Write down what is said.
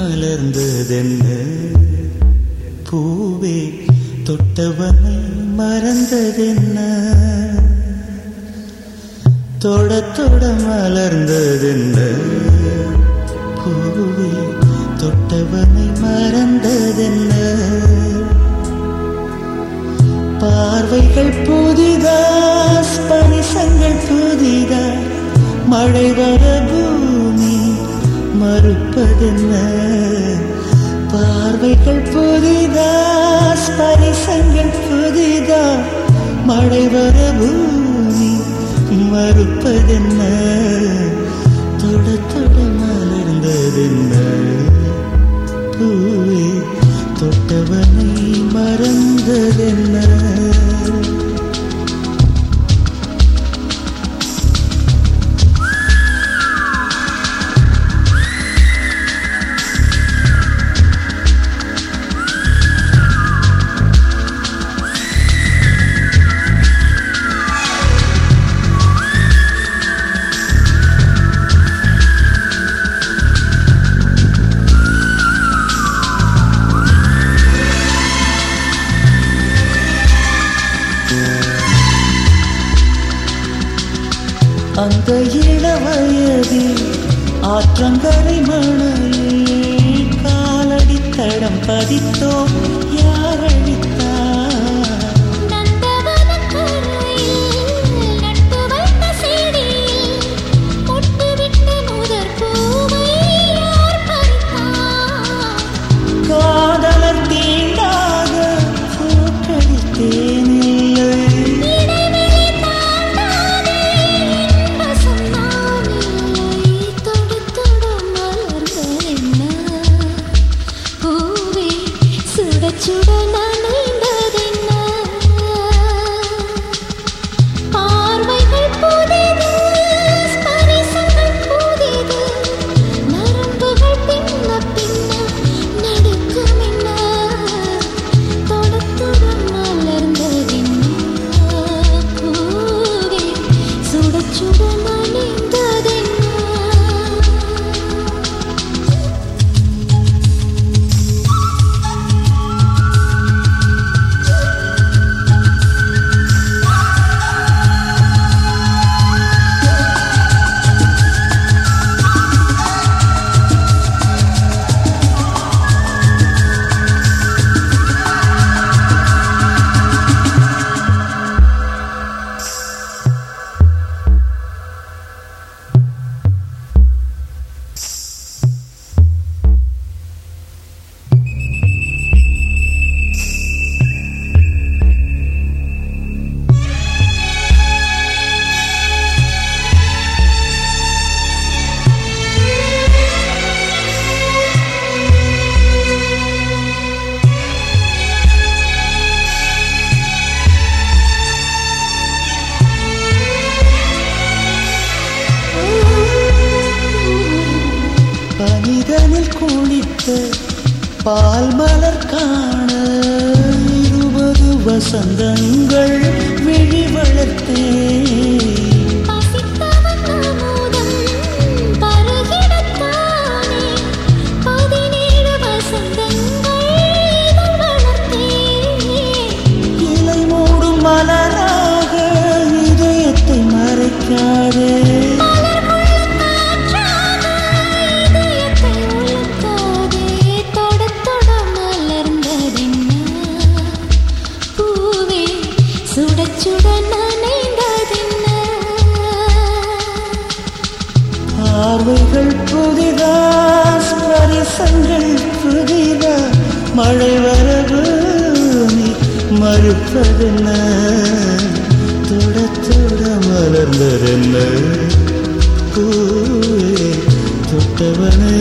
மலர்ந்ததென்ன? பூவே தொட்டவனை மறந்ததென்ன? தொட தொட மலர்ந்ததென்ன? பூவே தொட்டவனை மறந்ததென்ன? பார்வைகள் புதிதா ஸ்பரிசங்கள் புதிதா? மழை வர பூமி மறுப்பதென்ன? பார்வைகள் புதிதா? ஸ்பரிசங்கள் புதிதா? மழை வர பூமி மறுப்பதென்ன? தொட தொட மலர்ந்ததென்ன? பூ அந்த இளவயதில் ஆற்றங்கரை மணலில் காலடி தடம் பதித்தோம். பால் மலர் காண இருபது வசந்தங்கள் விழி வளர்த்தேன். பார்வைகள் புதிதா ஸ்பரிசங்கள் புதிதா மழை வரவு நீ மறுப்பதென்ன? தொட தொட மலர்ந்ததென்ன? பூவே தொட்டவன்.